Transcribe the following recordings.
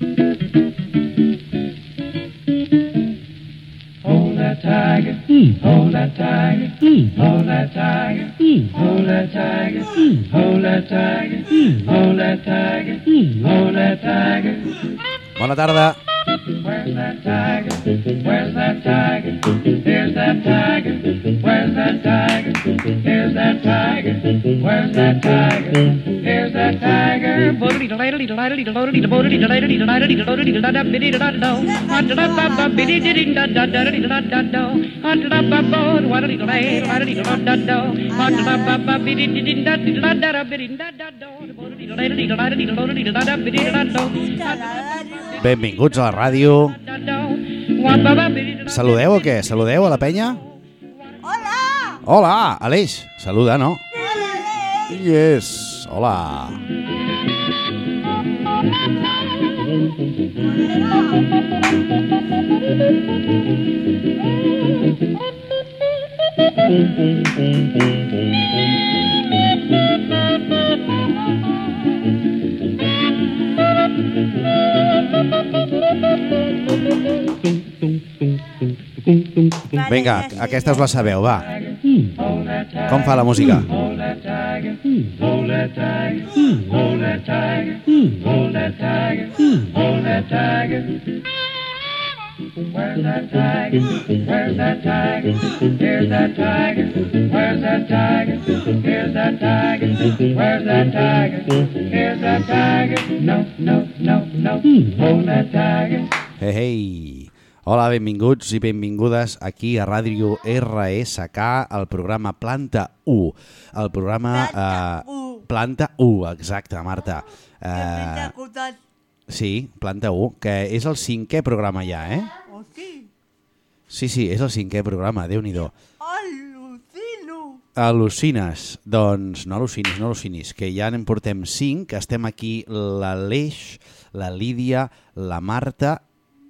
Hold that tiger. Hmm. Hold that tiger. Hmm. Hold that tiger. Hmm. Hold that tiger. Hold that tiger. Hold that tiger. Hold that tiger. Bona tarda. Where's that tiger? Where's that tiger? Here's that tiger. Where's that tiger? Here's that tiger. Where's that tiger? Benvinguts a la ràdio. Saludeu o què? Saludeu a la penya? Hola! Hola, Aleix. Saluda, no? Hola, Alex! Yes. Hola. Vinga, aquesta us la sabeu, va. Com fa la música? Hold that tiger. Hold that tiger. Hold that tiger. Hold that tiger. Where's that tiger? Where's that tiger? Here's that tiger. Where's that tiger? Here's that tiger. Where's that tiger? Here's that tiger. No, no, no, no. Hold that tiger. Hey, hey. Hola, benvinguts i benvingudes aquí a Ràdio RSK, el programa Planta 1. El programa... Planta eh. Planta 1, exacte, Marta. Eh, sí, Planta 1, que és el cinquè programa ja, eh? Hosti, Sí, sí, és el cinquè programa, déu nhi al·lucino. Al·lucines? Doncs no al·lucinis, no al·lucinis, que ja en portem cinc, que estem aquí l'Aleix, la Lídia, la Marta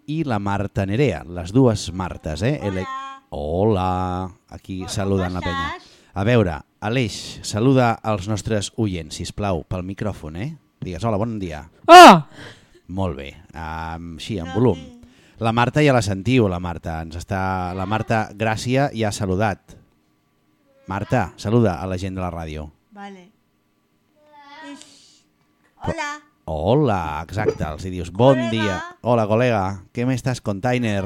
i la Marta Nerea, les dues Martes, eh? Ele- Hola, aquí saludant la penya. A veure, Aleix, saluda als nostres oients, si plau, pel micròfon, eh? Digues, hola, bon dia. Oh! Molt bé, um, així, en volum. La Marta ja la sentiu, la Marta. Ens està... La Marta Gràcia ja ha saludat. Marta, saluda a la gent de la ràdio. Vale. Hola. Hola, exacte, els hi dius bon Col·lega. dia. Hola, col·lega, què m'estàs container?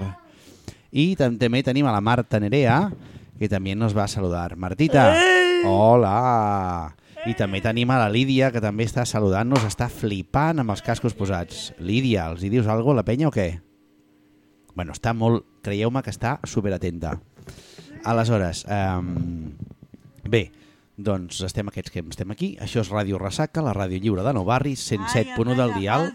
I tam- també tenim a la Marta Nerea, que també nos va a saludar. Martita, hola. I també tenim a la Lídia, que també està saludant-nos, està flipant amb els cascos posats. Lídia, els hi dius alguna cosa a la penya o què? Bueno, està molt... Creieu-me que està superatenta. Aleshores, um, bé, doncs estem aquests que estem aquí. Això és Ràdio Ressaca, la ràdio lliure de Nou Barris, 107.1 del dial.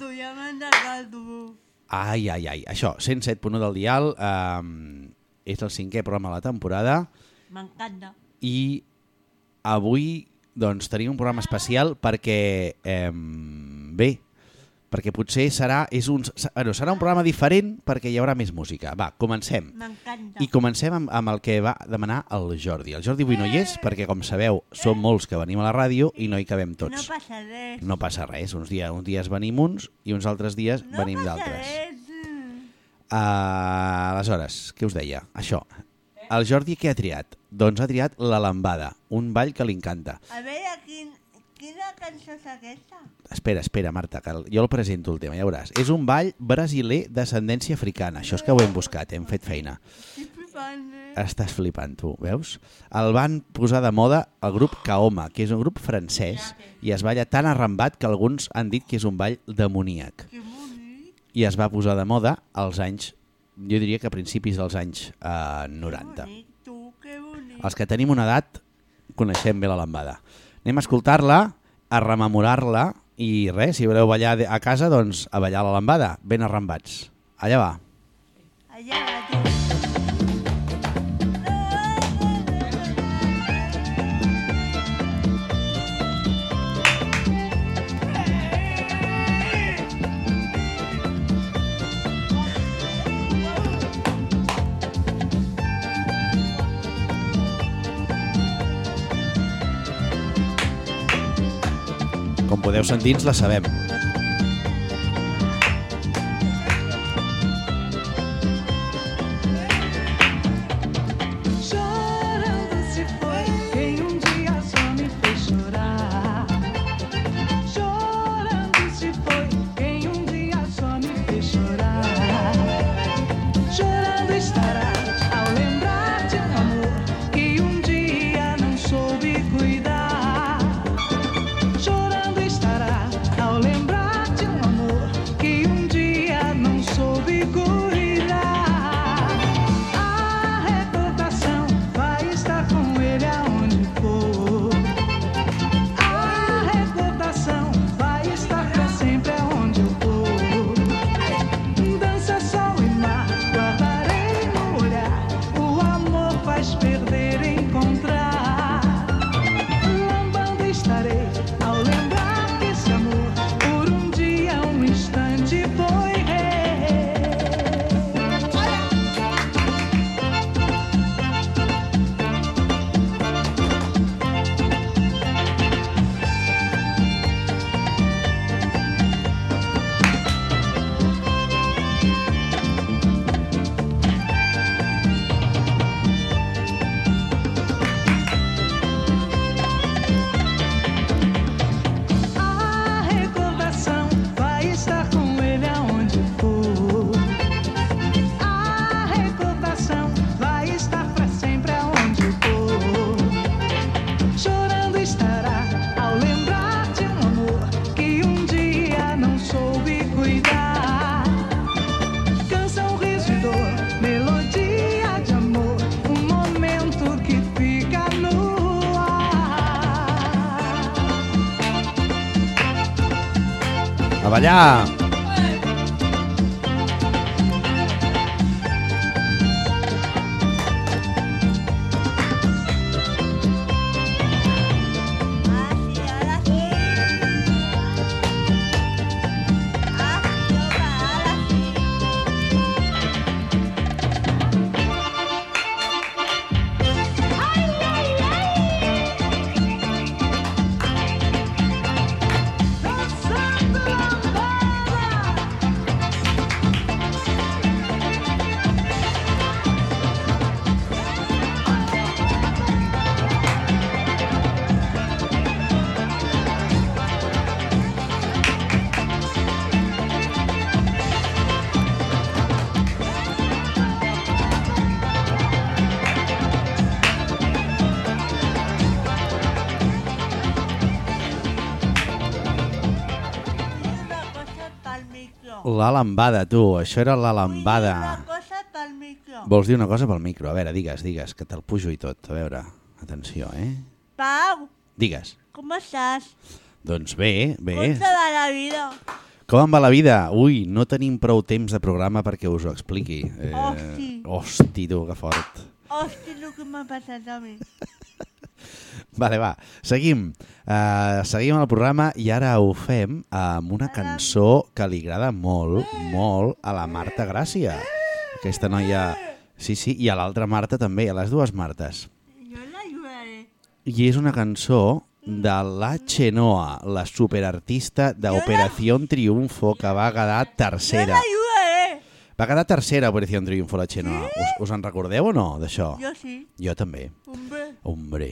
Ai, ai, ai, això, 107.1 del dial, um, és el cinquè programa de la temporada M'encanta. i avui doncs tenim un programa especial perquè, eh, bé, perquè potser serà, és un, bueno, serà un programa diferent perquè hi haurà més música. Va, comencem. M'encanta. I comencem amb, amb el que va demanar el Jordi. El Jordi avui no hi és perquè, com sabeu, som molts que venim a la ràdio i no hi cabem No tots. passa res. No passa res, uns dies, uns dies venim uns i uns altres dies No venim d'altres. res. Uh, aleshores, què us deia? Això. El Jordi què ha triat? Doncs ha triat La Lambada, un ball que li encanta. A veure, quin, quina cançó és aquesta? Espera, espera, Marta, que jo el presento el tema, ja veuràs. És un ball brasiler d'ascendència africana. Això és que ho hem buscat, hem fet feina. Estic flipant, eh? Estàs flipant, tu, veus? El van posar de moda el grup Kaoma, que és un grup francès, i es balla tan arrambat que alguns han dit que és un ball demoníac. Que. I es va posar de moda als anys, jo diria que a principis dels anys eh, 90. Bonic, tu, que bonic. Els que tenim una edat coneixem bé la lambada. Anem a escoltar-la, a rememorar-la i res, si voleu ballar a casa, doncs a ballar la lambada, ben arrambats. Allà va. Allà va, tu. Com podeu sentir, ens la sabem. Ballar! La lambada, tu. Això era la lambada. Una cosa pel micro. Vols dir una cosa pel micro? A veure, digues, digues, que te'l pujo i tot. A veure, atenció, eh? Pau, Digues. com estàs? Doncs bé, bé. Com te va la vida? Com em va la vida? Ui, no tenim prou temps de programa perquè us ho expliqui. Eh, Hosti. Hosti, tu, que fort. Hosti, el que m'ha passat a mi. Vale, va, seguim. Uh, seguim el programa i ara ho fem amb una cançó que li agrada molt, molt a la Marta Gràcia. Aquesta noia... Sí, sí, i a l'altra Marta també, a les dues Martes. Jo l'ajudaré. I és una cançó de la Chenoa, la superartista d'Operació Triunfo, que va quedar tercera. Va quedar tercera Operació Triunfo, la Chenoa. Us, us en recordeu o no, d'això? Jo sí. Jo també. Hombre. Hombre,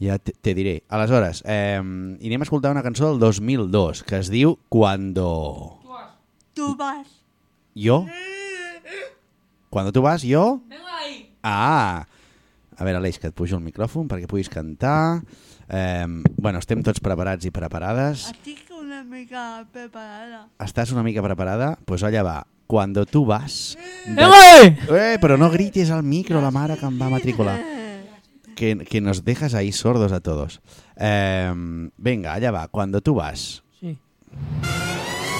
ja te, diré. Aleshores, eh, anem a escoltar una cançó del 2002 que es diu Cuando... Tu vas. Jo? Cuando tu vas, jo? Ah! A veure, Aleix, que et pujo el micròfon perquè puguis cantar. Eh, bueno, estem tots preparats i preparades. Estic una mica preparada. Estàs una mica preparada? Doncs pues allà va. Cuando tu vas... de- ¡Eh! Eh, però no grites al micro, la mare que em va matricular. Que, que nos dejas ahí sordos a todos. Eh, venga, allá va. Cuando tú vas. Sí.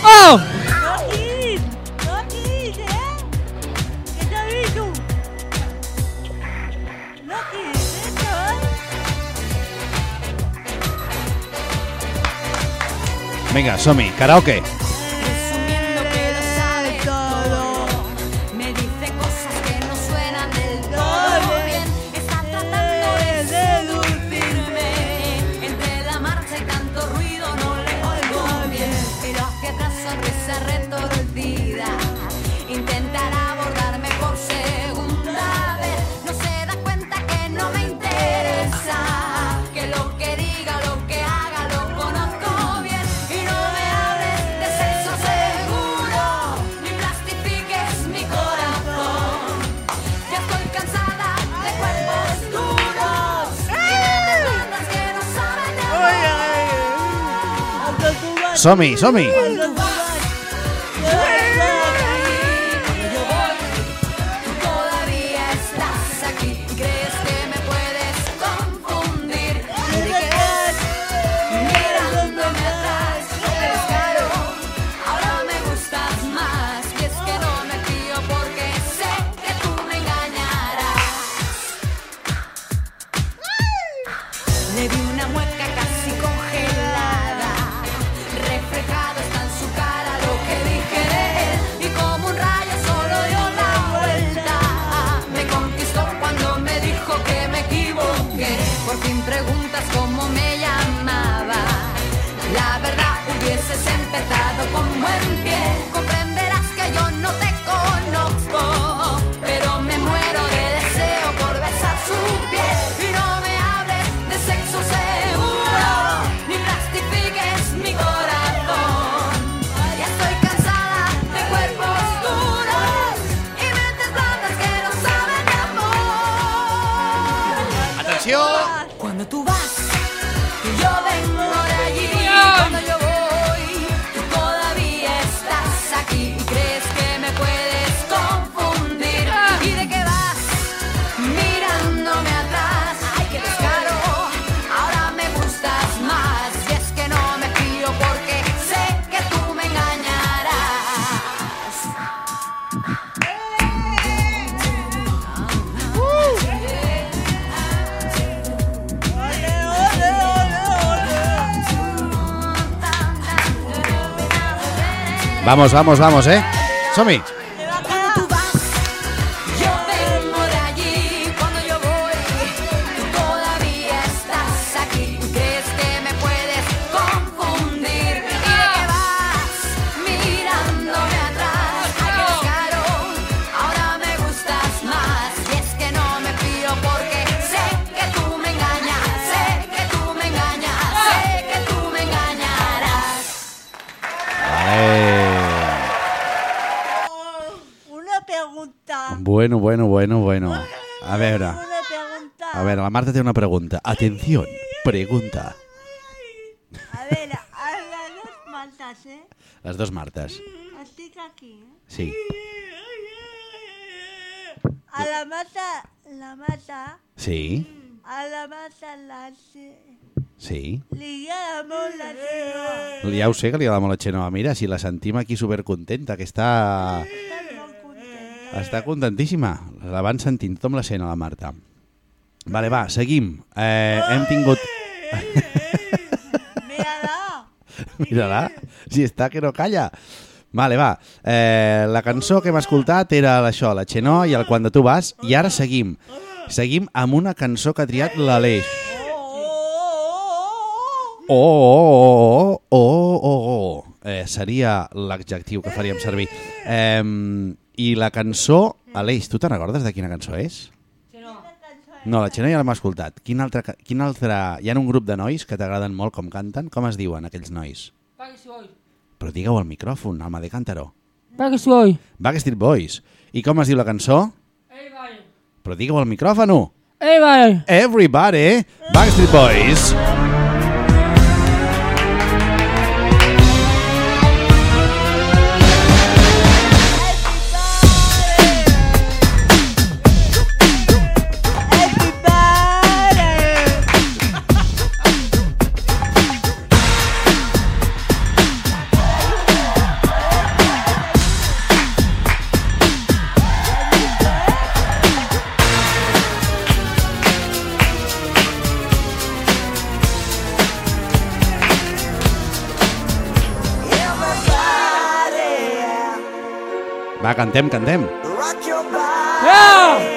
¡Oh! No quis! No Somi, Somi. Vamos, vamos, vamos, ¿eh? Som-hi! Bueno, bueno. A veure, a veure, la Marta té una pregunta. Atenció, pregunta. A ver, a las dos maltas, ¿eh? Les dos Martes. Estic aquí, ¿eh? Sí. A la mata, la mata, Sí, a la mata la sí. Li agrada molt la seva. Ja ho sé que li agrada molt la Xenoa. Mira, si la sentim aquí supercontenta, que està... Contenta. Està contentíssima. La van sentint tothom la sent a la Marta. Vale, va, seguim. Eh, hem tingut... Mira-la. Mira-la, si està que no calla. Vale, va. Eh, la cançó que hem escoltat era això, la Xenó i el Quan de tu vas, i ara seguim. Seguim amb una cançó que ha triat l'Aleix. Oh, oh, oh, Oh, oh. oh. Eh, seria l'adjectiu que faríem servir. Eh, I la cançó... Aleix, tu te'n recordes de quina cançó és? No, la Xena ja l'hem escoltat. Quin altre, quin altre... Hi ha un grup de nois que t'agraden molt com canten. Com es diuen aquells nois? Però digue-ho al micròfon, al de Cántaro. Backstreet Boy. Backstreet Boys. I com es diu la cançó? Però digue-ho al micròfon. Everybody. Everybody, Backstreet Boys. Va, cantem, cantem. Yeah!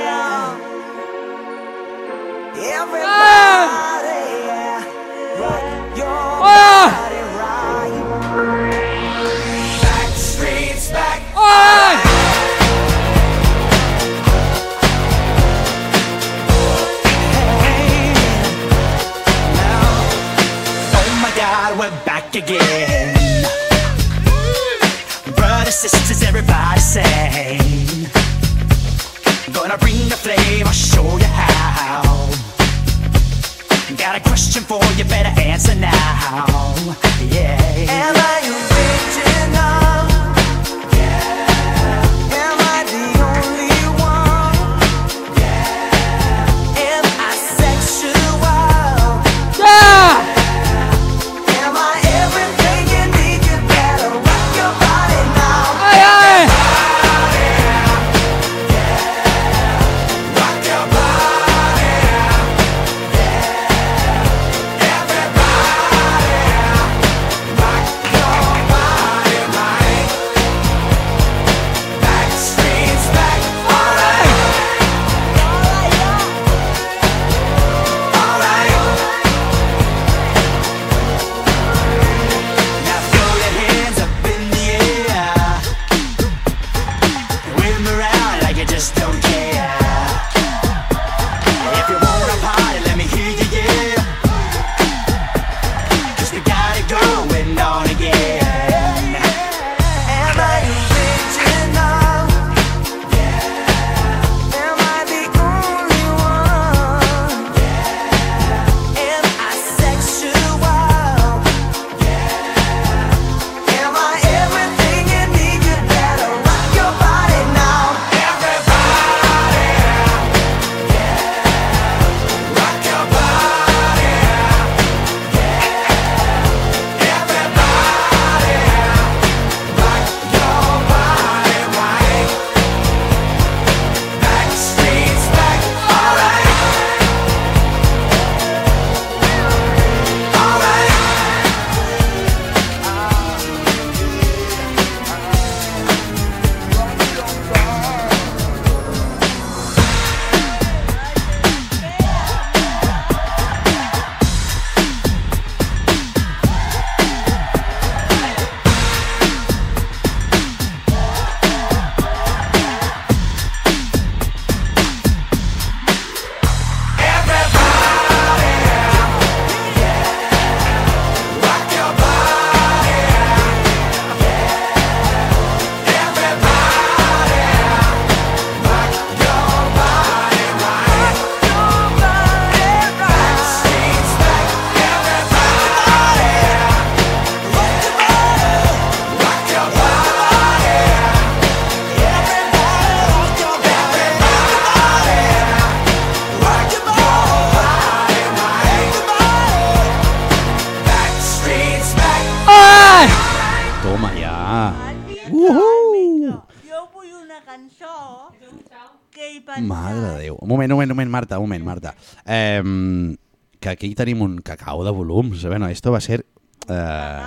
Marta, un moment, Marta. Eh, que aquí tenim un cacau de volums. Bueno, esto va ser... Eh,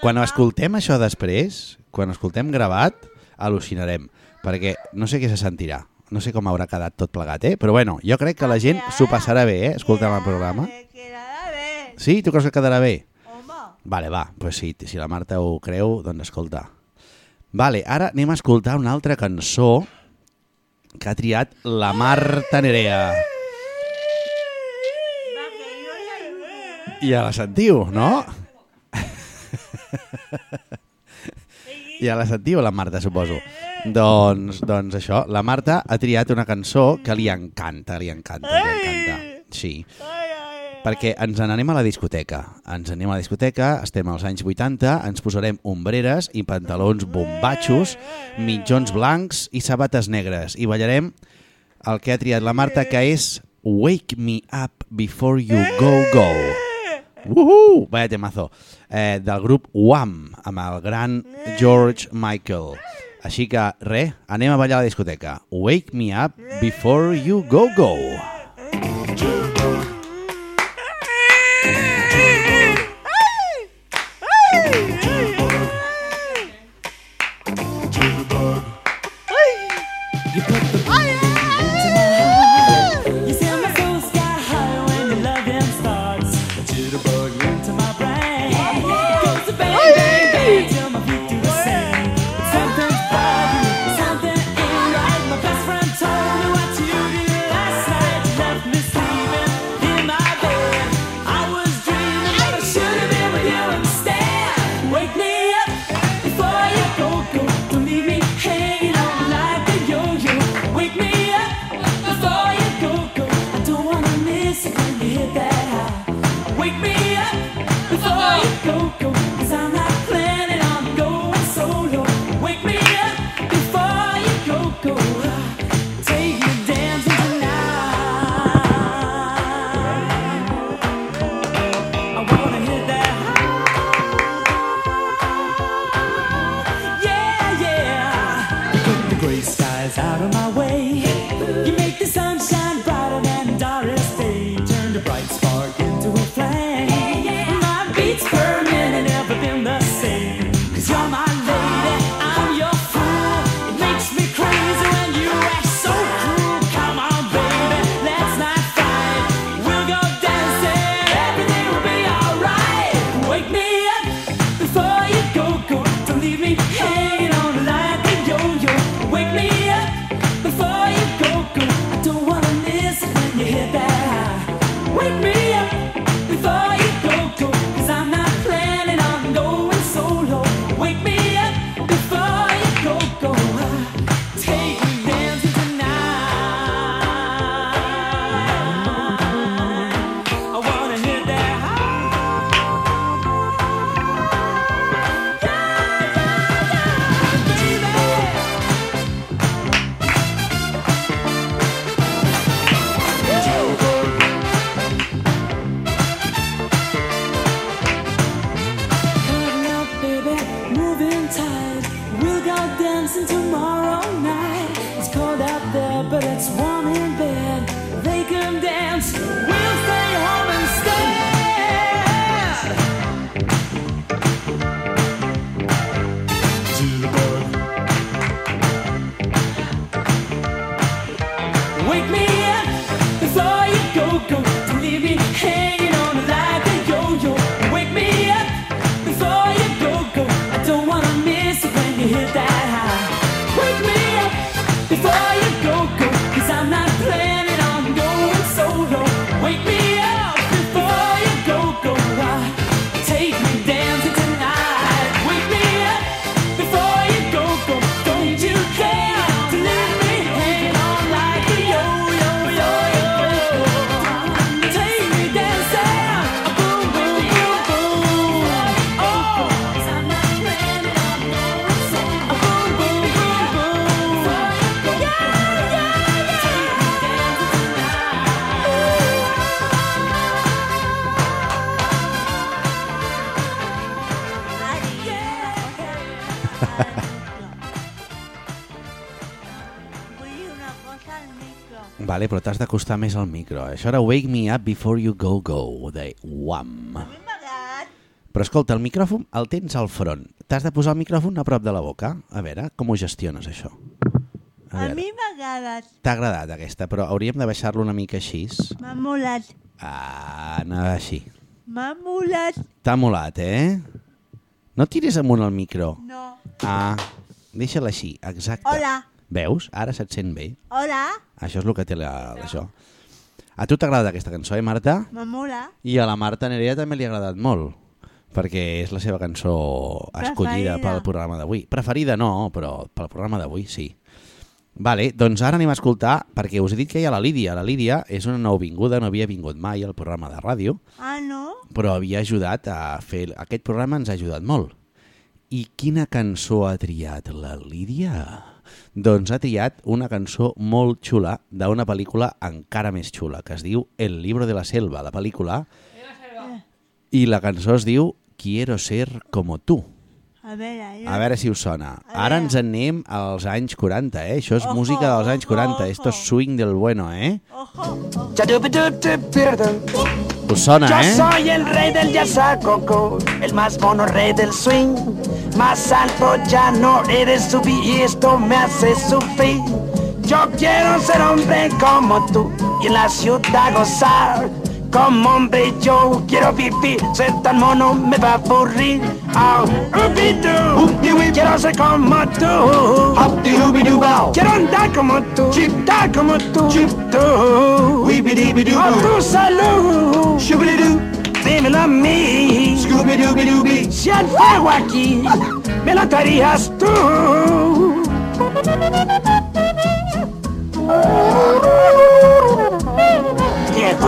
quan escoltem això després, quan escoltem gravat, al·lucinarem. Perquè no sé què se sentirà. No sé com haurà quedat tot plegat, eh? Però bueno, jo crec que la gent s'ho passarà bé, eh? Escoltant el programa. Que quedarà bé, Sí? Tu creus que quedarà bé? home. Vale, va, pues sí, si la Marta ho creu, doncs escolta. Vale, ara anem a escoltar una altra cançó que ha triat la Marta Nerea. Ja la sentiu, no? Ja la sentiu, la Marta, suposo. Doncs, doncs això, la Marta ha triat una cançó que li encanta, li encanta, li encanta. Sí. Perquè ens n'anem a la discoteca. Ens anem a la discoteca, estem als anys 80, ens posarem ombreres i pantalons bombatxos, mitjons blancs i sabates negres. I ballarem el que ha triat la Marta, que és Wake Me Up Before You Go Go. Uhu! Vaya temazo. Eh, del grup Wham, amb el gran George Michael. Així que, res, anem a ballar a la discoteca. Wake Me Up Before You Go Go. You t'has d'acostar més al micro. Això era Wake Me Up Before You Go Go, de Wham. Però escolta, el micròfon el tens al front. T'has de posar el micròfon a prop de la boca. A veure, com ho gestiones, això? A A mi m'ha agradat. t'ha agradat aquesta, però hauríem de baixar-lo una mica així. M'ha molat. Ah, anar així. M'ha molat. T'ha molat, eh? No tiris amunt el micro. No. Ah, deixa-la així, exacte. Hola. Veus? Ara se't sent bé. Hola. Això és el que té la, això. A tu t'agrada aquesta cançó, eh, Marta? M'ha molat. I a la Marta Nerea també li ha agradat molt, perquè és la seva cançó escollida Preferida. pel programa d'avui. Preferida no, però pel programa d'avui sí. Vale, doncs ara anem a escoltar, perquè us he dit que hi ha la Lídia. La Lídia és una nouvinguda, no havia vingut mai al programa de ràdio, Ah, no? però havia ajudat a fer... Aquest programa ens ha ajudat molt. I quina cançó ha triat la Lídia? Doncs ha triat una cançó molt xula d'una pel·lícula encara més xula, que es diu El libro de la selva, la pel·lícula. I la cançó es diu Quiero ser como tú. A veure, jo... A veure si us sona. A Ara ens en anem als anys 40, eh? Això és Ojo, música dels anys ojo, 40. Esto es ojo. swing del bueno, eh? Ojo, ojo. Yo Us sona, eh? soy el rey del yazacoco, el más mono rey del swing. Más alto ya no eres subir y esto me hace sufrir. Yo quiero ser hombre como tú y en la ciudad gozar. Como hombre yo quiero vivir, ser tan mono me va a aburrir. Oh, quiero ser como tú. Quiero andar como tú, dar como tú. Oh, tu salud. Dímelo a mí. Si el fuego aquí me lo traerías tú. Tiempo,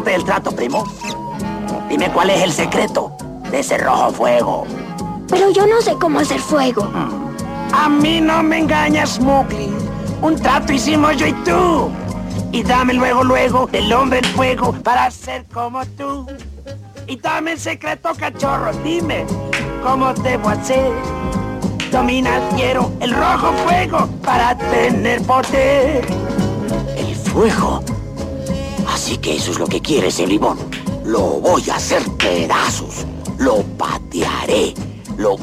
parte del trato, primo. Dime cuál es el secreto de ese rojo fuego. Pero yo no sé cómo hacer fuego. A mí no me engañas, Mowgli. Un trato hicimos yo y tú. Y dame luego, luego, del hombre el fuego para ser como tú. Y dame el secreto, cachorro. Dime, ¿cómo debo hacer? Domina, quiero el rojo fuego para tener poder. El fuego. Así que eso es lo que quieres, el limón. Lo voy a hacer pedazos. Lo patearé. Lo...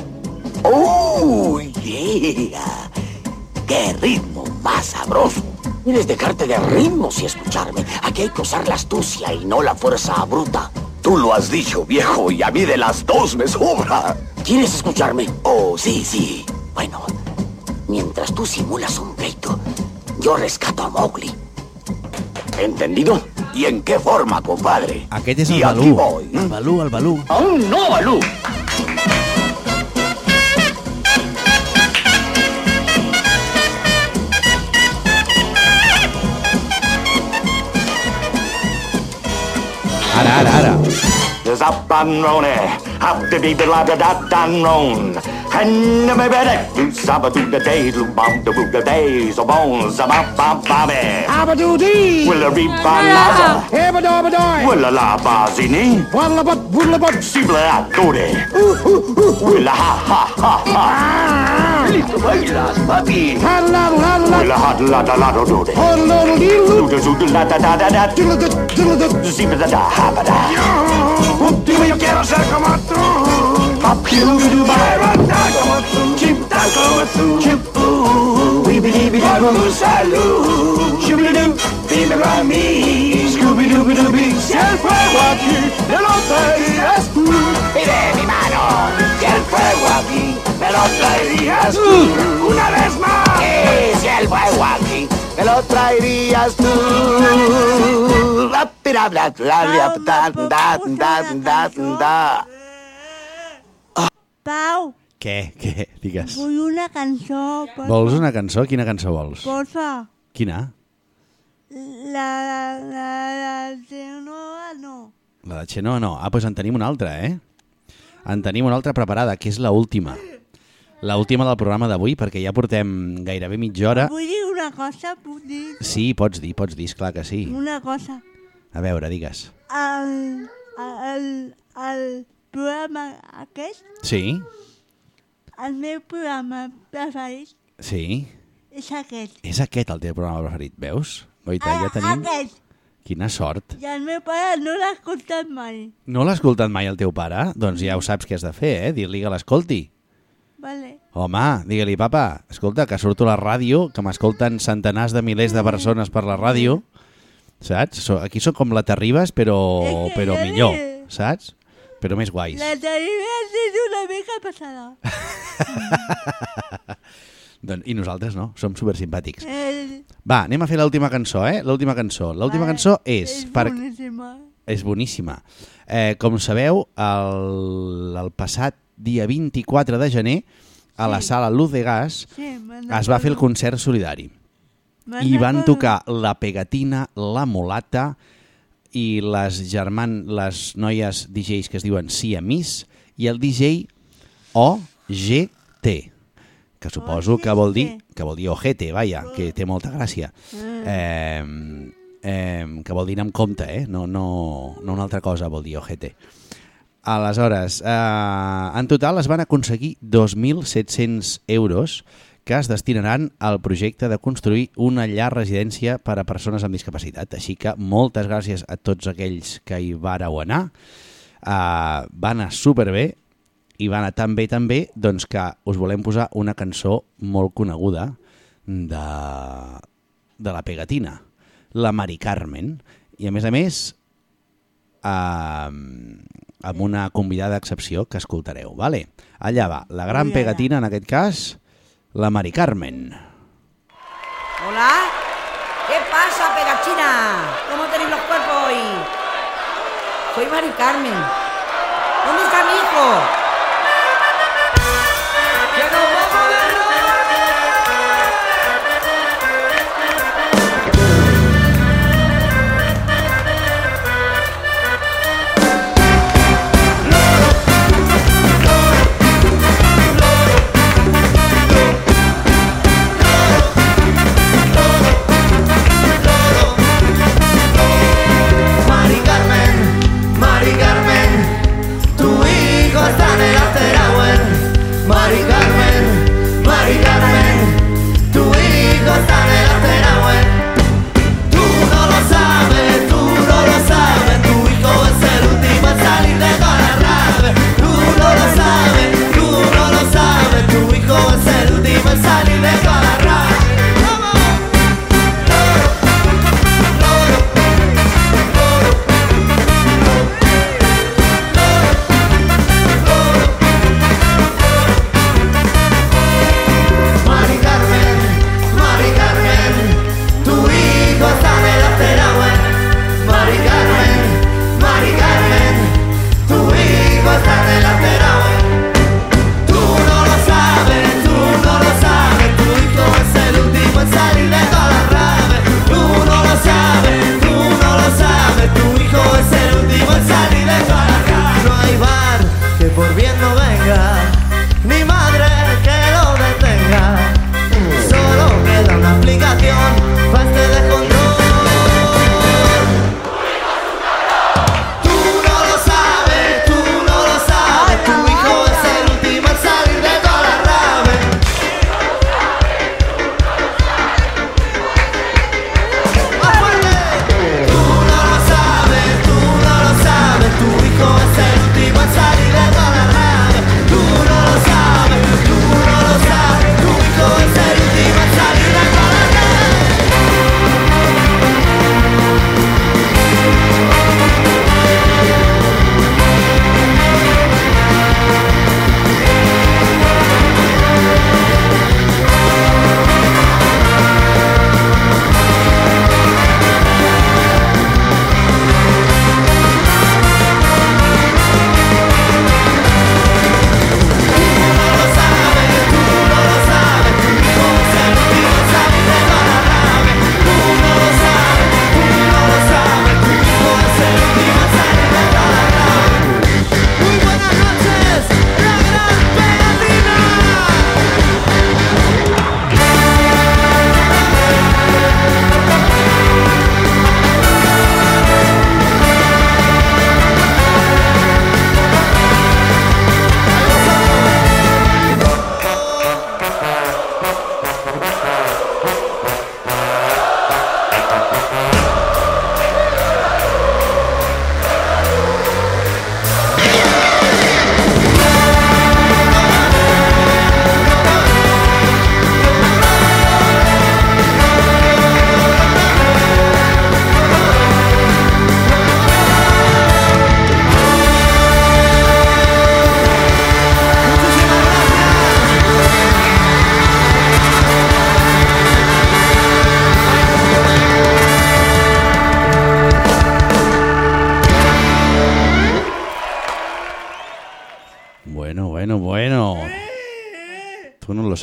¡Oh, yeah! ¡Qué ritmo más sabroso! Quieres dejarte de ritmos y escucharme. Aquí hay que usar la astucia y no la fuerza bruta. Tú lo has dicho, viejo, y a mí de las dos me sobra. ¿Quieres escucharme? Oh, sí, sí. Bueno, mientras tú simulas un pleito, yo rescato a Mowgli. ¿Entendido? ¿Y en qué forma, compadre? Aquest és el I aquí Balú. voy. El Balú, el Balú. ¡Aún no, Balú! Ara, ara, ara. Up and rooney, have to be habibi bilada da danron. Henne me bene, du do the day, lu bam da boo da day, so bon, zabab bam babe. Eh. Abadu dee. Willa riba naza. Hebadabadai. Willa la ba bazini. Walla but, willa but. Sibla will a ha ha ha ha. Ah. Las puppies. Contigo yo quiero ser como tú. Quiero estar como tú. Estar como tú. Chip, We believe in Salud. Dime a mí. Si el fuego aquí me lo traerías tú. ¡Pide mi mano! Si el fuego aquí me lo traerías tú. Una vez más. ¡Eh, si el fuego aquí! ¡Me lo traerías tú. Bla, bla, bla, bla, bla, da, da, da, da. Pau, Què? Què? Digues. vull una cançó. porfa. Vols una cançó? Quina cançó vols? Porfa. Quina? La, la, la, la, de no, no. La de Xenó no. Ah, doncs en tenim una altra, eh? En tenim una altra preparada, que és la última. La última del programa d'avui, perquè ja portem gairebé mitja hora. Vull dir una cosa, puc dir Sí, pots dir, pots dir, esclar que sí. una cosa. A veure, digues. El, el, el programa aquest, Sí? el meu programa preferit Sí? és aquest. És aquest el teu programa preferit, veus? Goita, ja tenim... Aquest. Quina sort. I el meu pare no l'ha escoltat mai. No l'ha escoltat mai el teu pare? Doncs ja ho saps què has de fer, eh? Dir-li que l'escolti. Vale. Home, digue-li, papa, escolta, que surto a la ràdio, que m'escolten centenars de milers de persones per la ràdio, saps? Aquí sóc com la Terribas, però, però millor, saps? Però més guais. La tarea és una mica passada. Doncs, I nosaltres no, som super simpàtics. Eh, Va, anem a fer l'última cançó, eh? L'última cançó. L'última vale. cançó és... És per... boníssima. És boníssima. Eh, com sabeu, el, el passat dia 24 de gener, a la Sí. sala Luz de Gas, Sí, es va fer el concert solidari. I van tocar La Pegatina, La Mulata i les german, les noies DJs que es diuen Siamís i el DJ OGT, que suposo que vol dir que vol dir ojete, vaja, que té molta gràcia. Eh, eh, que vol dir amb compte, eh? No, no, no una altra cosa vol dir ojete. Aleshores, eh, en total es van aconseguir 2.700 euros que es destinaran al projecte de construir una llar residència per a persones amb discapacitat. Així que moltes gràcies a tots aquells que hi vareu anar. Uh, va anar superbé i va anar tan bé, tan bé, doncs que us volem posar una cançó molt coneguda de, de la pegatina, la Mari Carmen. I a més a més, uh, amb una convidada d'excepció que escoltareu. Vale? Allà va, la gran pegatina, en aquest cas, la Mari Carmen. Hola. ¿Qué pasa, pegachina? ¿Cómo tenéis los cuerpos hoy? Soy Mari Carmen. ¿Dónde está mi hijo?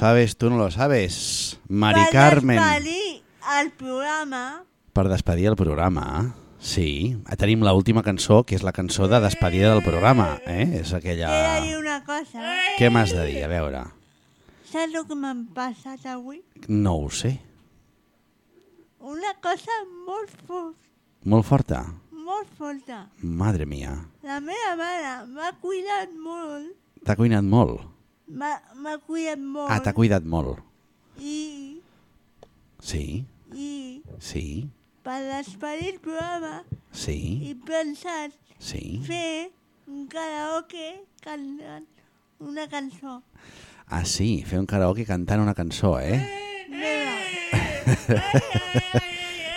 Sabes, tú no lo sabes. Mari Carmen. Per despedir el programa, Per despedir el programa. Sí, tenim l'última cançó, que és la cançó de despedida del programa. Eh? És he aquella... de dir una cosa. Què m'has de dir? A veure, Saps el que m'ha passat avui? no ho sé. Una cosa molt fort, Molt forta? molt forta. Madre mia. La meva mare m'ha cuidat molt, T'ha cuinat molt? M'ha cuidat molt. Ah, t'ha cuidat molt. I, Sí, i sí, per despedir el programa sí, he pensat sí. fer un karaoke cantant una cançó. Ah, sí, fer un karaoke cantant una cançó, eh?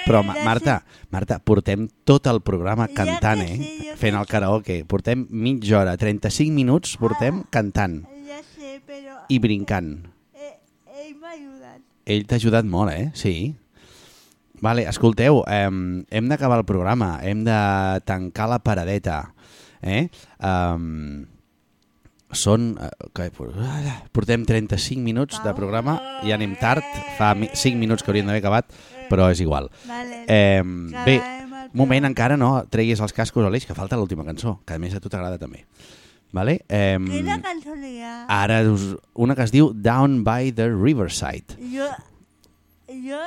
Però, Ma Marta, Marta, portem tot el programa cantant, sí, eh? Fent el karaoke. Portem mitja hora, 35 minuts portem cantant Ja sé, però i brincant. eh, ell m'ha ajudat. Ell t'ha ajudat molt, eh? Sí. Vale, escolteu, eh, hem d'acabar el programa, hem de tancar la paradeta. Eh? Um, són... eh, que, portem 35 minuts de programa, ja anem tard, fa 5 minuts que hauríem d'haver acabat, però és igual. Vale. Eh, bé, moment, encara no treguis els cascos, Aleix, que falta l'última cançó, que a més a tu t'agrada també. Vale? Eh, Quina cançó li ha? ara us, una que es diu Down by the Riverside. Jo, jo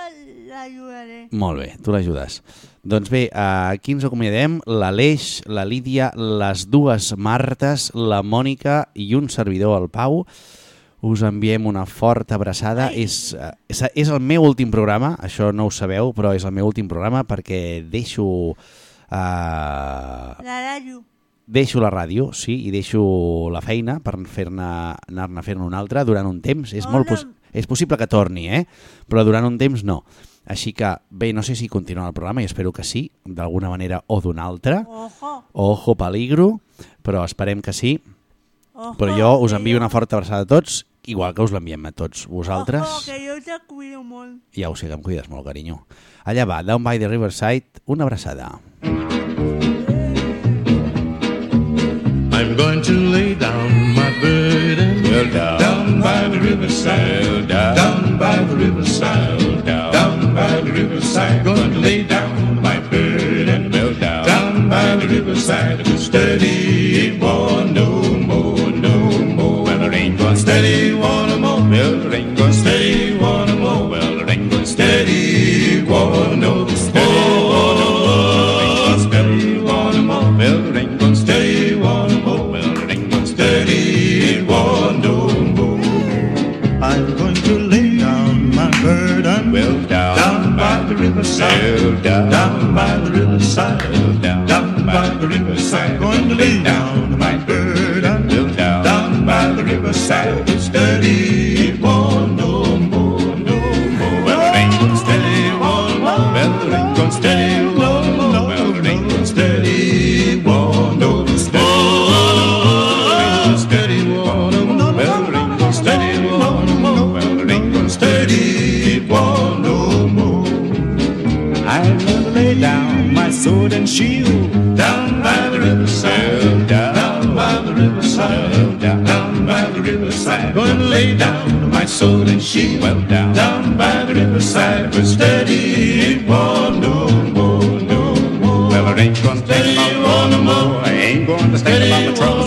l'ajudaré. Molt bé, tu l'ajudes. Doncs bé, eh, aquí ens acomiadem l'Aleix, la Lídia, les dues Martes, la Mònica i un servidor, el Pau. Us enviem una forta abraçada. És, eh, és, és el meu últim programa, això no ho sabeu, però és el meu últim programa perquè deixo... Eh, La ràdio. Deixo la ràdio, sí, i deixo la feina per fer-ne anar-ne fent una altra durant un temps. És, molt pos és possible que torni, eh? però durant un temps no. Així que, bé, no sé si continuarà el programa i espero que sí, d'alguna manera o d'una altra. Ojo, Ojo peligro, però esperem que sí. ojo. Però jo us envio una forta abraçada a tots, igual que us l'enviem a tots vosaltres. Ojo, que jo te cuido molt. Ja ho sé que em cuides molt, carinyo. Allà va, Down by the Riverside, una abraçada. I'm going to lay down my burden. Well, down, down by the riverside, down, down by the riverside, down, down by the riverside. Going to lay down my burden. Well, down, down by the riverside. Steady, it won't steady, it won't no more, no more. Well, I ain't gonna steady about no more. I ain't gonna steady about my troubles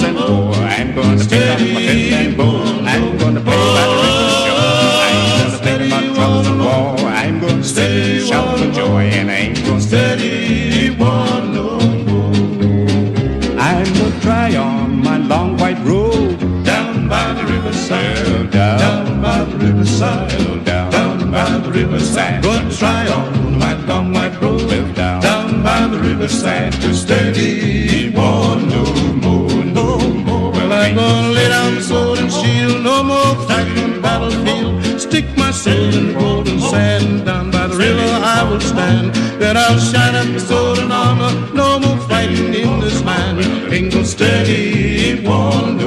riverside. Gonna try on my long white robe down, down by the riverside to steady one no more, no more. Well, I'm gonna lay down my sword and shield, no more fighting on the battlefield. Stick my sword in the golden sand down by the river I will stand. Then I'll shine up my sword and armor, no more fighting in this land. Ain't gonna steady, no